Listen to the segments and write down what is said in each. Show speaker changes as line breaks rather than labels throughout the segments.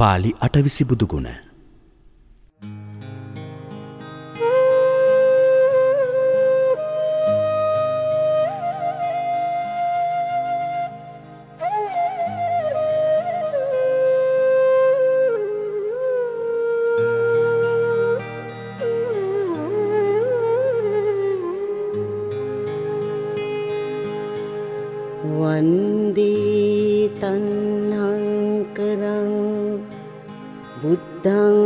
පාලි අටවිසි බුදුගුණ.
වන්දී තන්හංකරං බුද්ධං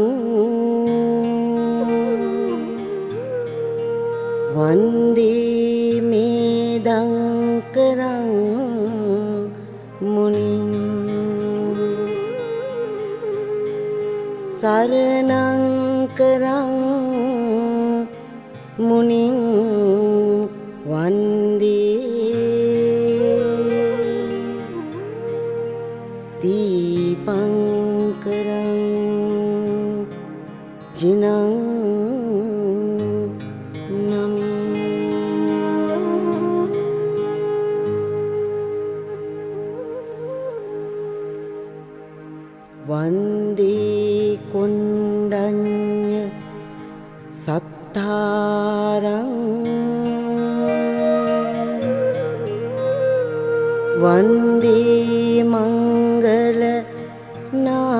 වන්දී මේදංකරං මුනින් සරණංකරං මුනින් වන්දී වන්දී කොණ්ඩඤ්ඤ සත්තාරං වන්දී මංගල නායකං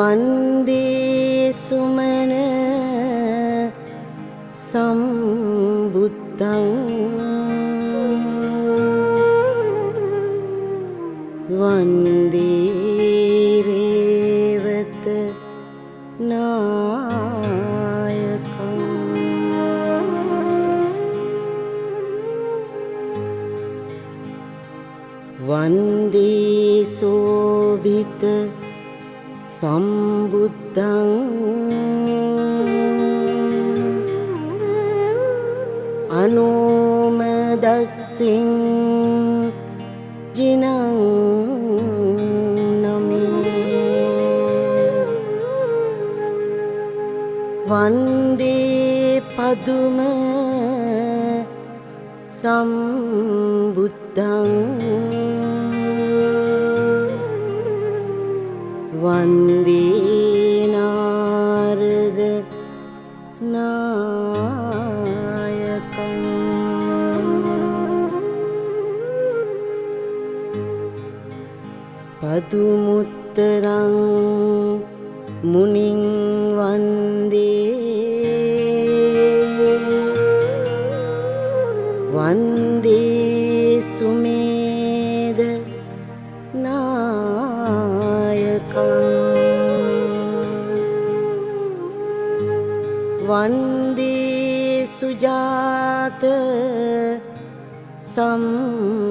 වන්දී සුමන සම්බුද්ධං වන්දීරේවත සම්බුද්ධං අනෝමදස්සිං ජිනං නමේ. වන්දේ පදුම සම්බුද්ධං නායකං පදුමුත්තරං මුනින් වන්දේ. වන්දේ සුමේද නායකං. වන්දේ සුජාත සම්බුද්ධං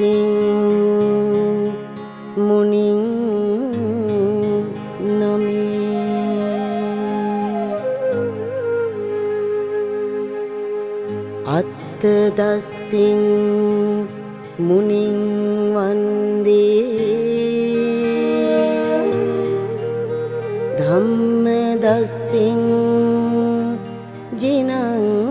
පියදස්සිං මුනින් නමේ අත්තදස්සිං මුනින් වන්දේ ධම්මදස්සිං ජිනං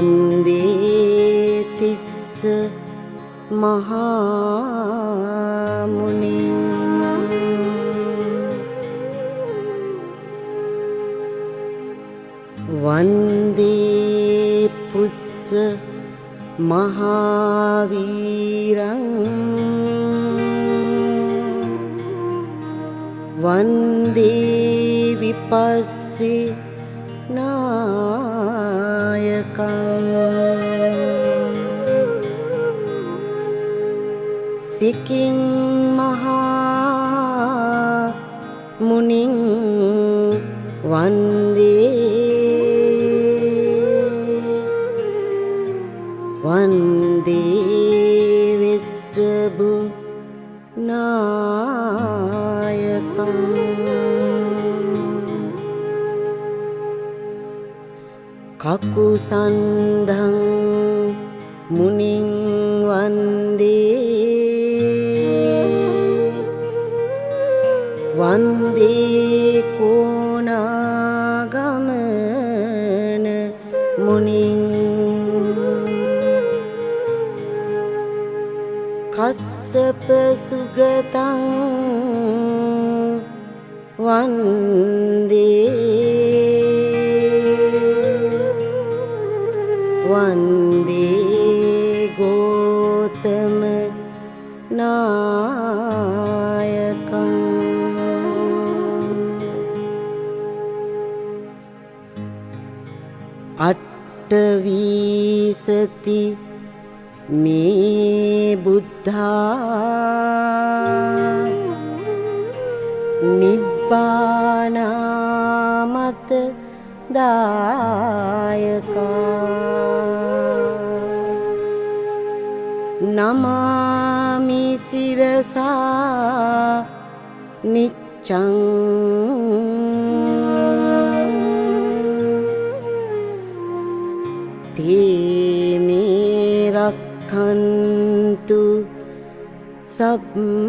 වන්දේ තිස්ස මහාමුනින් වන්දේ පුස්ස මහාවීරං. වන්දේ විපස්සි නායකං සිකින් මහා මුනින් වන්දේ වන්දේ වෙස්සබු නායකම් කකු සන්ධං මුනින් වන්දේ සුගතං වන්දේ වන්දේ ගෝතම නායකං අට්ටවීසති මේ බුද්ධා නිබ්බානාමත දායකා නමාමි සිරසා නිච්චං තේමේ न्तु सप्ता